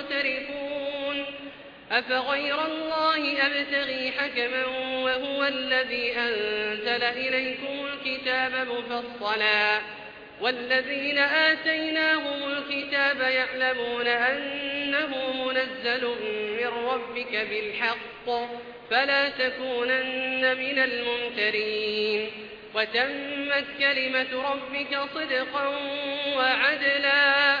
مقترفون أفغير الله أبتغي حكما وهو الذي أنزل إليكم الكتاب مفصلا. والذين آتيناهم الكتاب يعلمون أنه منزل من ربك بالحق فلا تكونن من الممترين. وتمت كلمة ربك صدقا وعدلا.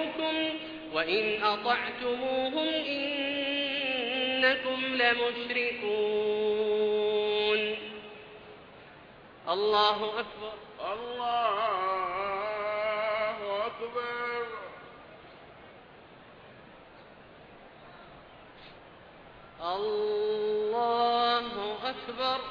وإن أطعتموهم إنكم لمشركون الله أكبر. الله أكبر. الله أكبر.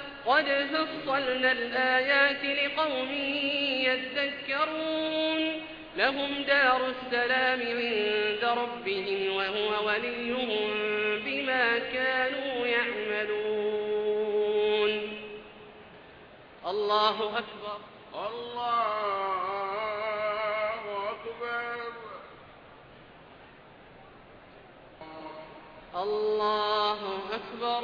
قد فصلنا الآيات لقوم يذكرون. لهم دار السلام عند ربهم وهو وليهم بما كانوا يعملون. الله أكبر. الله أكبر. الله أكبر. الله أكبر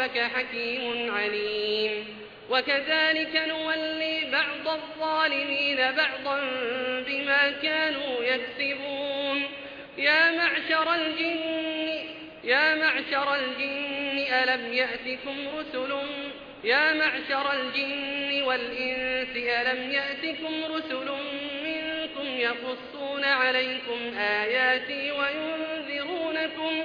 ربك حكيم عليم. وكذلك نولي بعض الظالمين بعضا بما كانوا يكسبون. يا معشر الجن يا معشر الجن ألم يأتكم رسل؟ يا معشر الجن والإنس ألم يأتكم رسل منكم يقصون عليكم آياتي وينذرونكم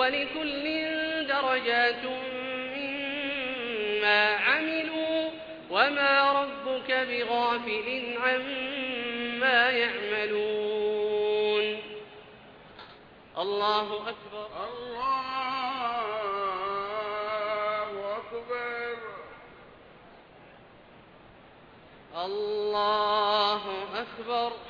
ولكل درجات مما عملوا وما ربك بغافل عما يعملون. الله أكبر. الله أكبر. الله أكبر.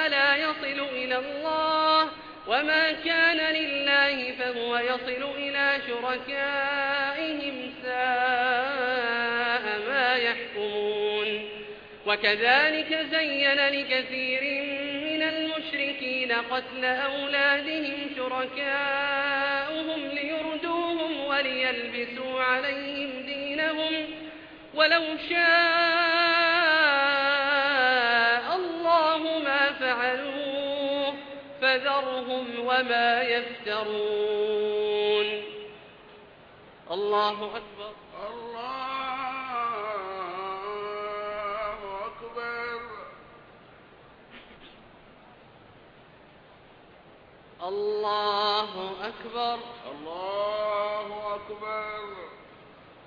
فلا يصل إلى الله وما كان لله فهو يصل إلى شركائهم ساء ما يحكمون. وكذلك زين لكثير من المشركين قتل أولادهم شركاؤهم ليردوهم وليلبسوا عليهم دينهم. ولو شاء فذرهم وما يفترون. الله أكبر. الله أكبر. الله أكبر. الله أكبر.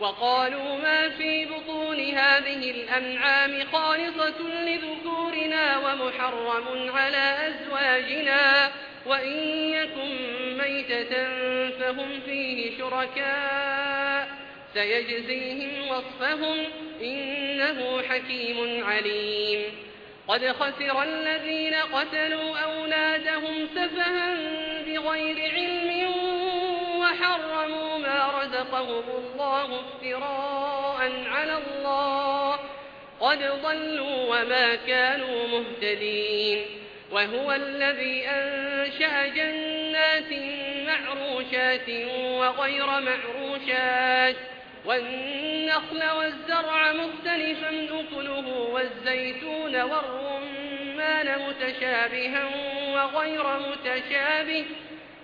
وقالوا ما في بطون هذه الأنعام خالصة لذكورنا ومحرم على أزواجنا وإن يكن ميتة فهم فيه شركاء سيجزيهم وصفهم إنه حكيم عليم قد خسر الذين قتلوا أولادهم سفها بغير علم وحرموا رزقهم الله افتراء على الله. قد ضلوا وما كانوا مهتدين. وهو الذي أنشأ جنات معروشات وغير معروشات. والنخل والزرع مختلفا أكله والزيتون والرمان متشابها وغير متشابه.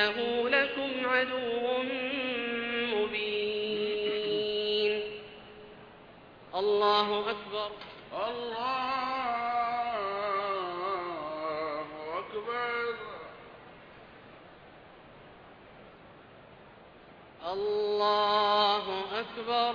إنه لكم عدو مبين. الله أكبر. الله أكبر. الله أكبر.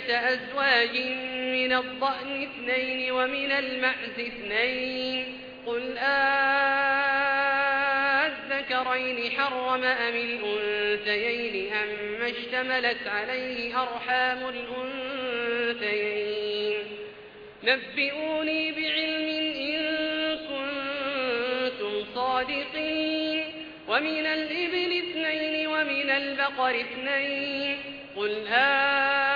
ثمانية أزواج من الضأن اثنين ومن المعز اثنين. قل آذكرين حرم أم الأنثيين أم اشتملت عليه أرحام الأنثيين. نبئوني بعلم إن كنتم صادقين. ومن الإبل اثنين ومن البقر اثنين. قل آذكرين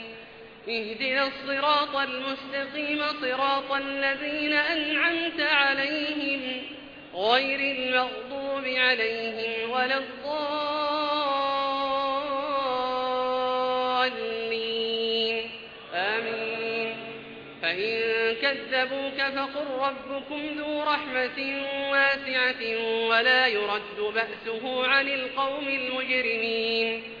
اهدنا الصراط المستقيم صراط الذين أنعمت عليهم غير المغضوب عليهم ولا الضالين. آمين. فإن كذبوك فقل ربكم ذو رحمة واسعة ولا يرد بأسه عن القوم المجرمين.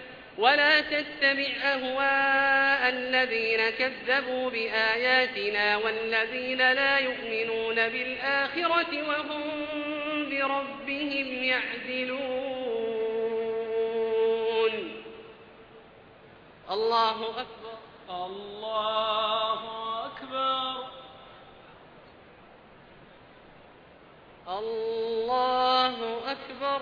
ولا تتبع أهواء الذين كذبوا بآياتنا والذين لا يؤمنون بالآخرة وهم بربهم يعدلون. الله أكبر. الله أكبر. الله أكبر.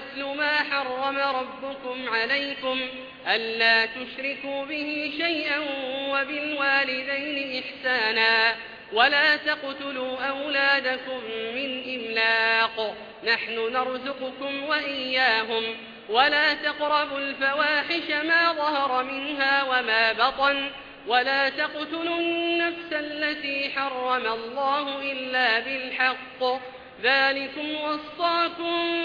أتل ما حرم ربكم عليكم ألا تشركوا به شيئا وبالوالدين إحسانا ولا تقتلوا أولادكم من إملاق نحن نرزقكم وإياهم ولا تقربوا الفواحش ما ظهر منها وما بطن ولا تقتلوا النفس التي حرم الله إلا بالحق ذلكم وصاكم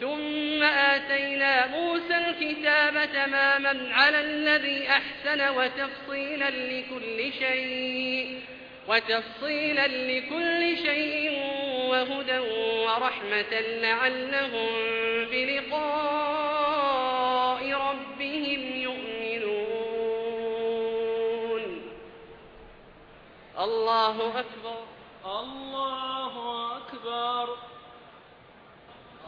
ثم آتينا موسى الكتاب تماما على الذي أحسن وتفصيلا لكل شيء وتفصيلا لكل شيء وهدى ورحمة لعلهم بلقاء ربهم يؤمنون. الله أكبر. الله أكبر.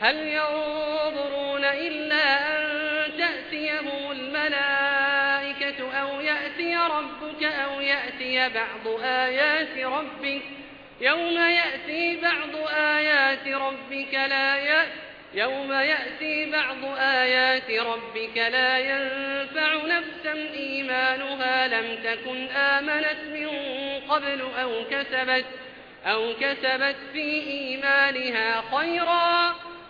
هل ينظرون إلا أن تأتيهم الملائكة أو يأتي ربك أو يأتي بعض آيات ربك؟ يوم يأتي بعض آيات ربك لا يأتي يوم يأتي بعض آيات ربك لا ينفع نفسا إيمانها لم تكن آمنت من قبل أو كسبت, أو كسبت في إيمانها خيرا.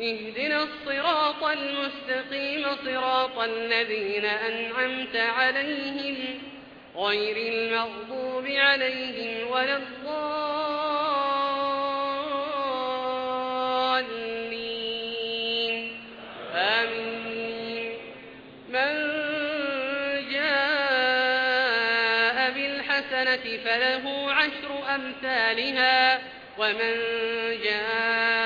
اهدنا الصراط المستقيم صراط الذين أنعمت عليهم غير المغضوب عليهم ولا الضالين. آمين. من جاء بالحسنة فله عشر أمثالها ومن جاء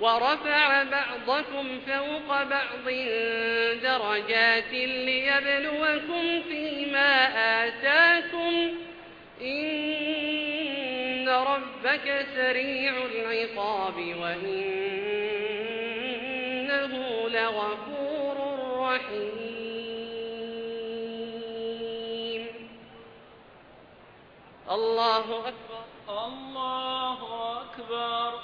ورفع بعضكم فوق بعض درجات ليبلوكم فيما آتاكم. إن ربك سريع العقاب وإنه لغفور رحيم. الله أكبر. الله أكبر.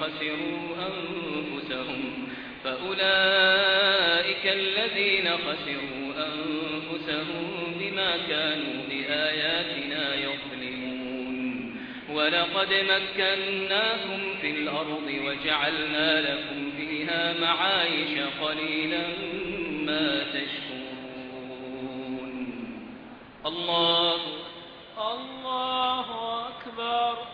خسروا أنفسهم فأولئك الذين خسروا أنفسهم بما كانوا بآياتنا يظلمون. ولقد مكناكم في الأرض وجعلنا لكم فيها معايش قليلا ما تشكرون. الله الله أكبر.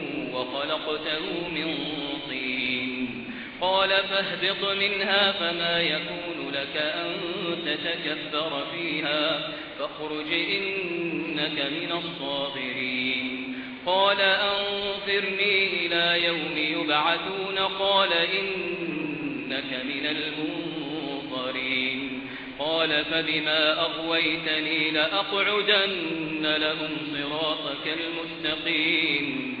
وخلقته من طين. قال فاهبط منها فما يكون لك أن تتكبر فيها. فاخرج إنك من الصابرين قال أنظرني إلى يوم يبعثون. قال إنك من المنظرين. قال فبما أغويتني لأقعدن لهم صراطك المستقيم.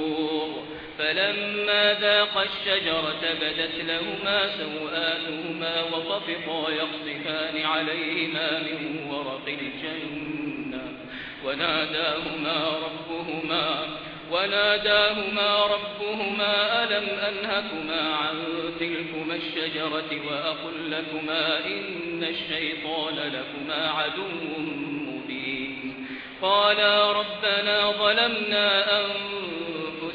فلما ذاقا الشجرة بدت لهما سوآتهما وطفقا يخصفان عليهما من ورق الجنة. وناداهما ربهما وناداهما ربهما ألم أنهكما عن تلكما الشجرة وأقل لكما إن الشيطان لكما عدو مبين. قالا ربنا ظلمنا أنفسنا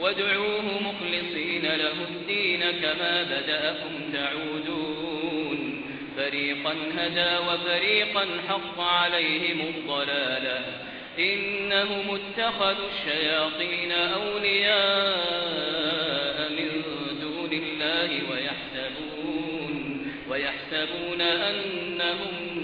وادعوه مخلصين له الدين كما بدأكم تعودون. فريقا هدى وفريقا حق عليهم الضلالة. إنهم اتخذوا الشياطين أولياء من دون الله ويحسبون, ويحسبون أنهم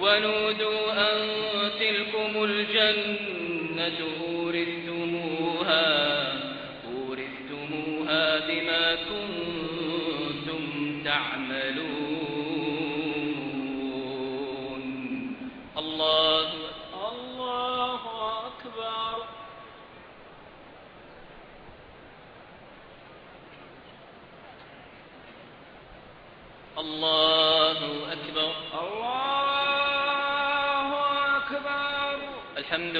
ونودوا أن تلكم الجنة أورثتموها أورثتموها بما كنتم تعملون. الله الله أكبر. الله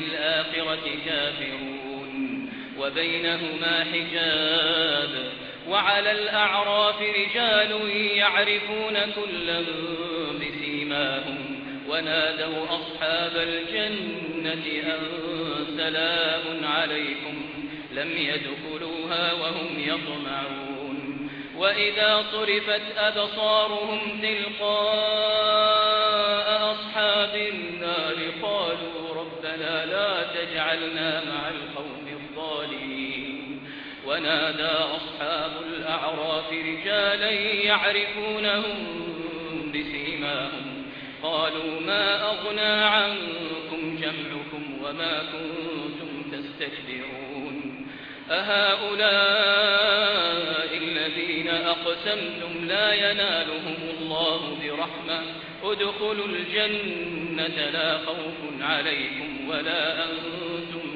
بالآخرة كافرون. وبينهما حجاب. وعلى الأعراف رجال يعرفون كلا بسيماهم ونادوا أصحاب الجنة أن سلام عليكم. لم يدخلوها وهم يطمعون. وإذا صرفت أبصارهم تلقاء تجعلنا مع القوم الظالمين. ونادى أصحاب الأعراف رجالا يعرفونهم بسيماهم. قالوا ما أغنى عنكم جمعكم وما كنتم تستكبرون. أهؤلاء الذين أقسمتم لا ينالهم الله برحمة. ادخلوا الجنة لا خوف عليكم ولا أنتم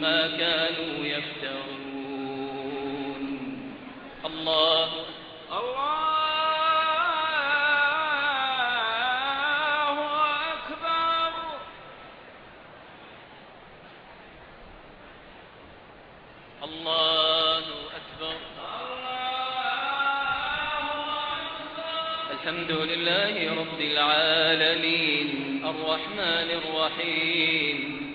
ما كانوا يفترون. الله. الله أكبر. الله أكبر. الحمد لله رب العالمين. الرحمن الرحيم.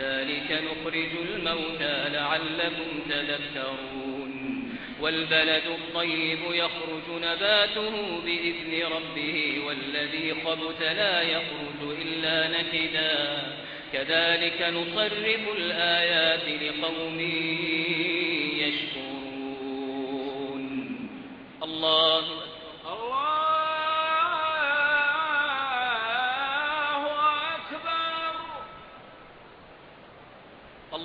كذلك نخرج الموتى لعلكم تذكرون. والبلد الطيب يخرج نباته بإذن ربه والذي خبث لا يخرج إلا نكدا. كذلك نصرف الآيات لقوم يشكرون. الله الله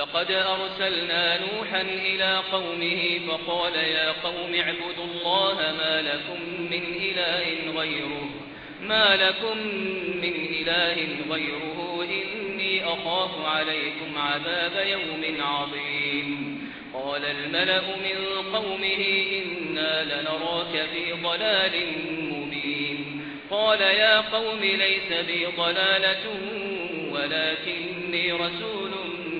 لقد أرسلنا نوحا إلى قومه فقال يا قوم اعبدوا الله ما لكم من إله غيره ما لكم من إله غيره إني أخاف عليكم عذاب يوم عظيم. قال الملأ من قومه إنا لنراك في ضلال مبين. قال يا قوم ليس بي ضلالة ولكني رسول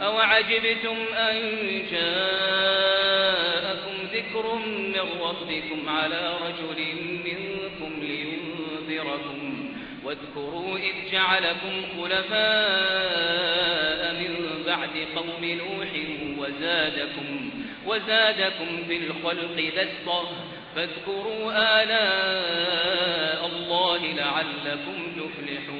أو عجبتم أن جاءكم ذكر من ربكم على رجل منكم لينذركم واذكروا إذ جعلكم خلفاء من بعد قوم نوح وزادكم وزادكم في الخلق بسطة فاذكروا آلاء الله لعلكم تفلحون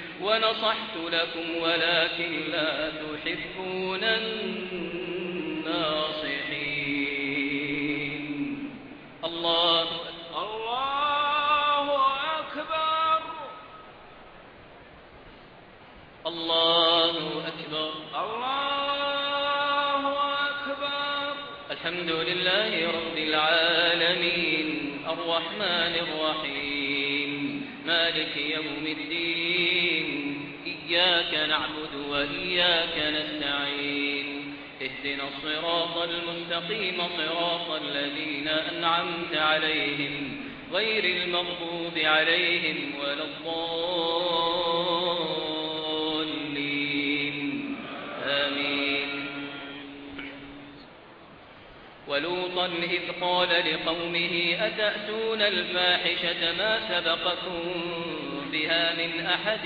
ونصحت لكم ولكن لا تحبون الناصحين. الله الله أكبر. الله أكبر. الله أكبر. الحمد لله رب العالمين. الرحمن الرحيم. مالك يوم الدين. إياك نعبد وإياك نستعين. اهدنا الصراط المستقيم صراط الذين أنعمت عليهم غير المغضوب عليهم ولا الضالين. آمين. ولوطا إذ قال لقومه أتأتون الفاحشة ما سبقكم بها من أحد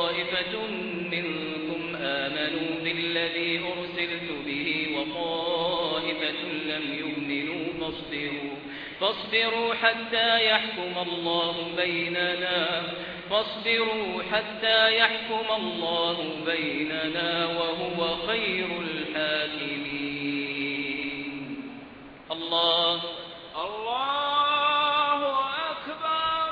بالذي أرسلت به وطائفة لم يؤمنوا فاصبروا. فاصبروا حتى يحكم الله بيننا. فاصبروا حتى يحكم الله بيننا وهو خير الحاكمين. الله. الله أكبر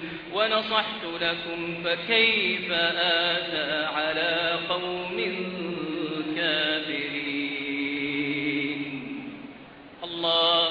ونصحت لكم فكيف آسى على قوم كافرين. الله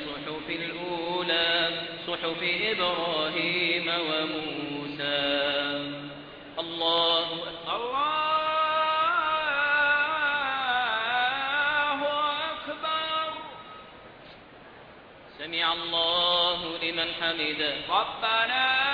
صحف إبراهيم وموسى. الله الله أكبر. سمع الله لمن حمده. ربنا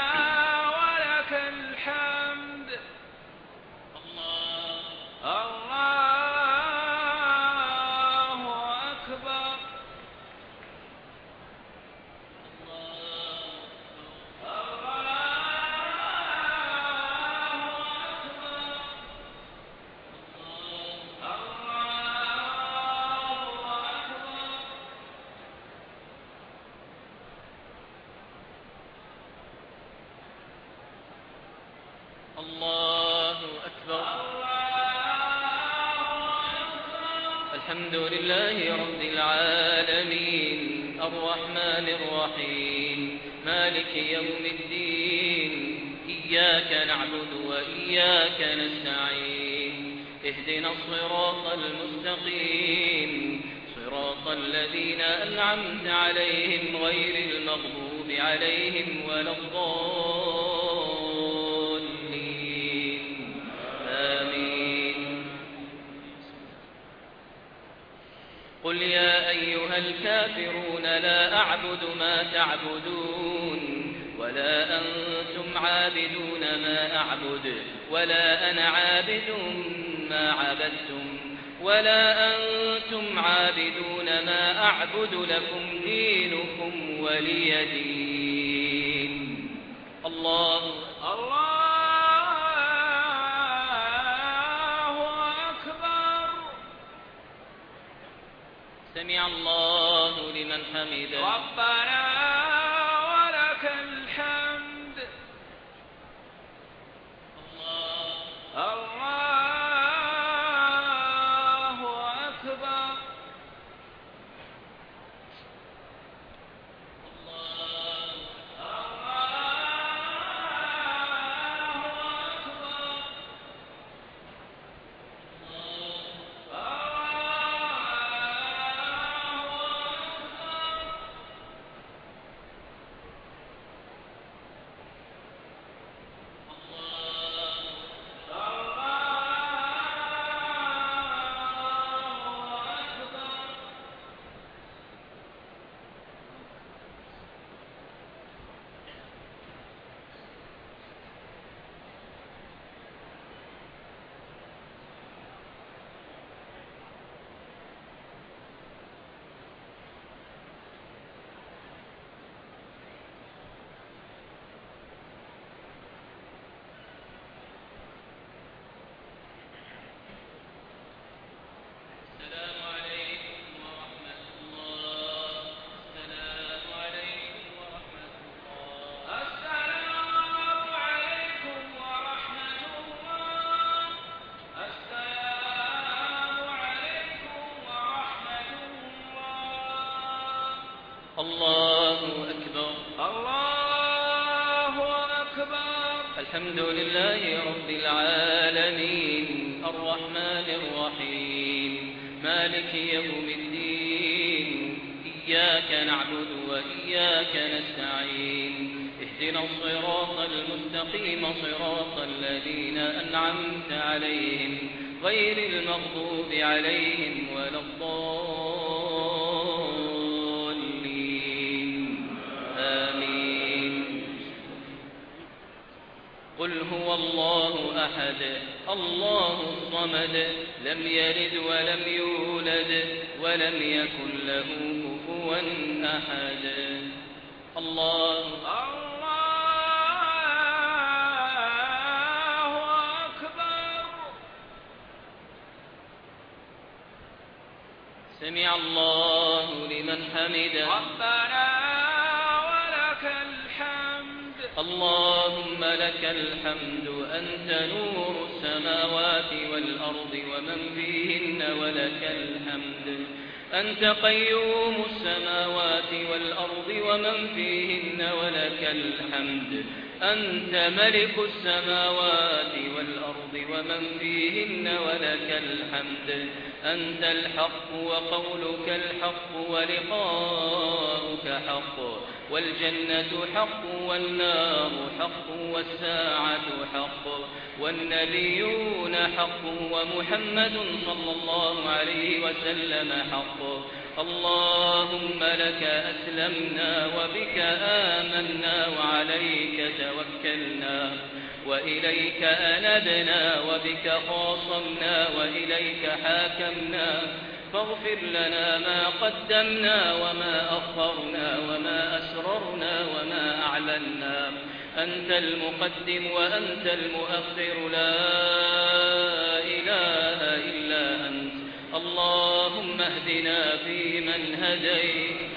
الحمد أنت نور السماوات والأرض ومن فيهن ولك الحمد. أنت قيوم السماوات والأرض ومن فيهن ولك الحمد. أنت ملك السماوات والأرض ومن فيهن ولك الحمد. أنت الحق وقولك الحق ولقاؤك حق. والجنة حق والنار حق والساعة حق والنبيون حق ومحمد صلى الله عليه وسلم حق اللهم لك أسلمنا وبك آمنا وعليك توكلنا وإليك أنبنا وبك خاصمنا وإليك حاكمنا فاغفر لنا ما قدمنا وما أخرنا وما أسررنا وما أعلنا. أنت المقدم وأنت المؤخر. لا إله إلا أنت. اللهم اهدنا فيمن هديت.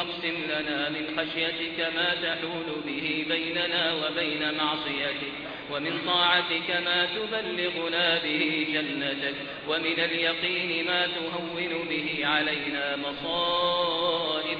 اللهم اقسم لنا من خشيتك ما تحول به بيننا وبين معصيتك ومن طاعتك ما تبلغنا به جنتك ومن اليقين ما تهون به علينا مصائب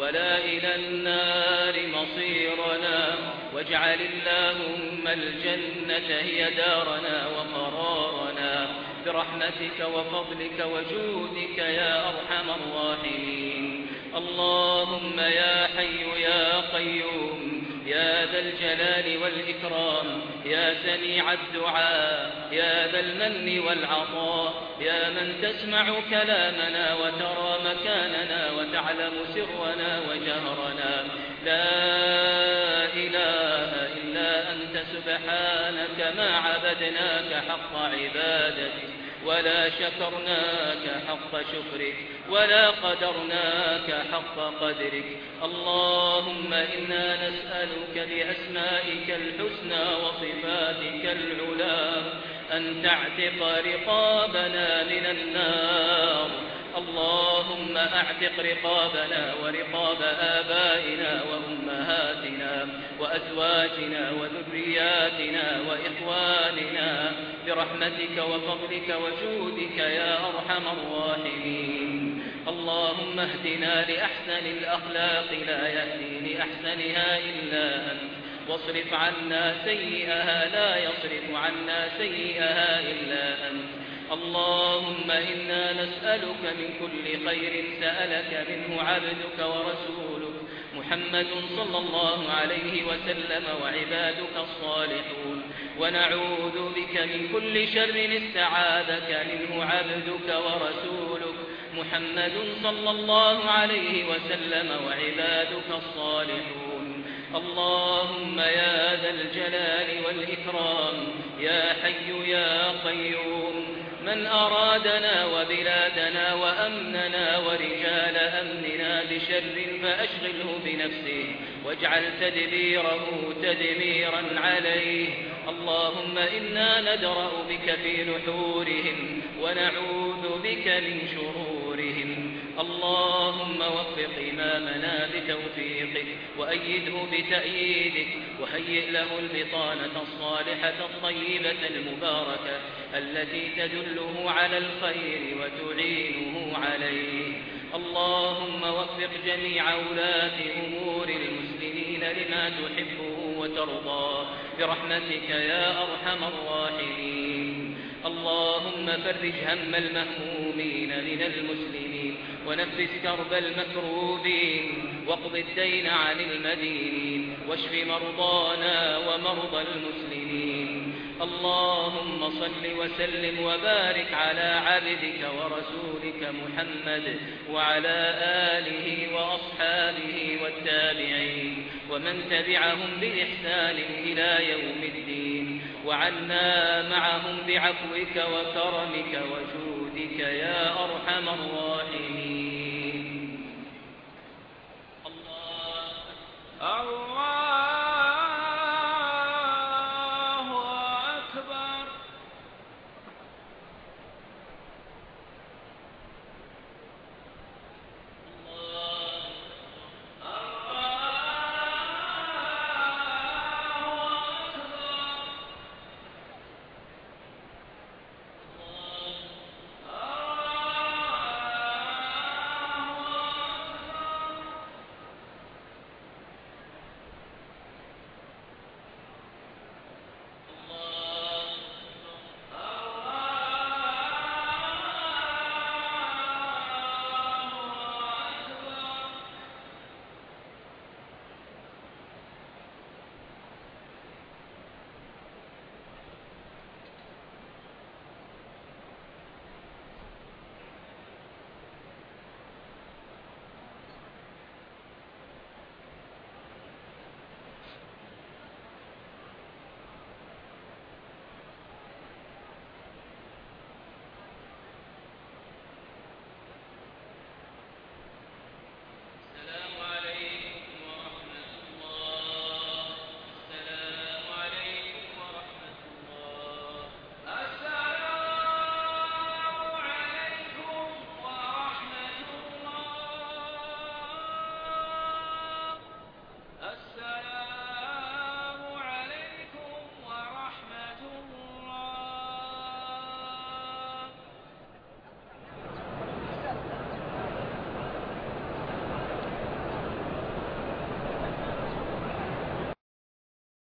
ولا إلى النار مصيرنا واجعل اللهم الجنة هي دارنا وقرارنا برحمتك وفضلك وجودك يا أرحم الراحمين اللهم يا حي يا قيوم يا ذا الجلال والإكرام يا سميع الدعاء يا ذا المن والعطاء يا من تسمع كلامنا وترى مكاننا وتعلم سرنا وجهرنا. لا إله إلا أنت سبحانك ما عبدناك حق عبادتك. ولا شكرناك حق شكرك ولا قدرناك حق قدرك. اللهم إنا نسألك بأسمائك الحسنى وصفاتك العلا أن تعتق رقابنا من النار. اللهم أعتق رقابنا ورقاب آبائنا وأمهاتنا وأزواجنا وذرياتنا وإخواننا برحمتك وفضلك وجودك يا أرحم الراحمين. اللهم اهدنا لأحسن الأخلاق لا يهدي لأحسنها إلا أنت. واصرف عنا سيئها لا يصرف عنا سيئها إلا أنت. اللهم إنا نسألك من كل خير سألك منه عبدك ورسولك. محمد صلى الله عليه وسلم وعبادك الصالحون. ونعوذ بك من كل شر استعاذك منه عبدك ورسولك. محمد صلى الله عليه وسلم وعبادك الصالحون. اللهم يا ذا الجلال والإكرام. يا حي يا قيوم. من أرادنا وبلادنا وأمننا ورجال أمننا بشر فأشغله بنفسه واجعل تدبيره تدميرا عليه. اللهم إنا ندرأ بك في نحورهم ونعوذ بك من شرورهم. اللهم وفق إمامنا بتوفيقك وأيده بتأييدك وهيئ له البطانة الصالحة الطيبة المباركة التي تدله على الخير وتعينه عليه. اللهم وفق جميع ولاة أمور المسلمين لما تحبه وترضى برحمتك يا أرحم الراحمين. اللهم فرج هم المهمومين من المسلمين ونفس كرب المكروبين واقض الدين عن المدينين واشف مرضانا ومرضى المسلمين. اللهم صل وسلم وبارك على عبدك ورسولك محمد وعلى آله وأصحابه والتابعين ومن تبعهم بإحسان إلى يوم الدين. وعنا معهم بعفوك وكرمك وجودك. يا أرحم الراحمين. الله الله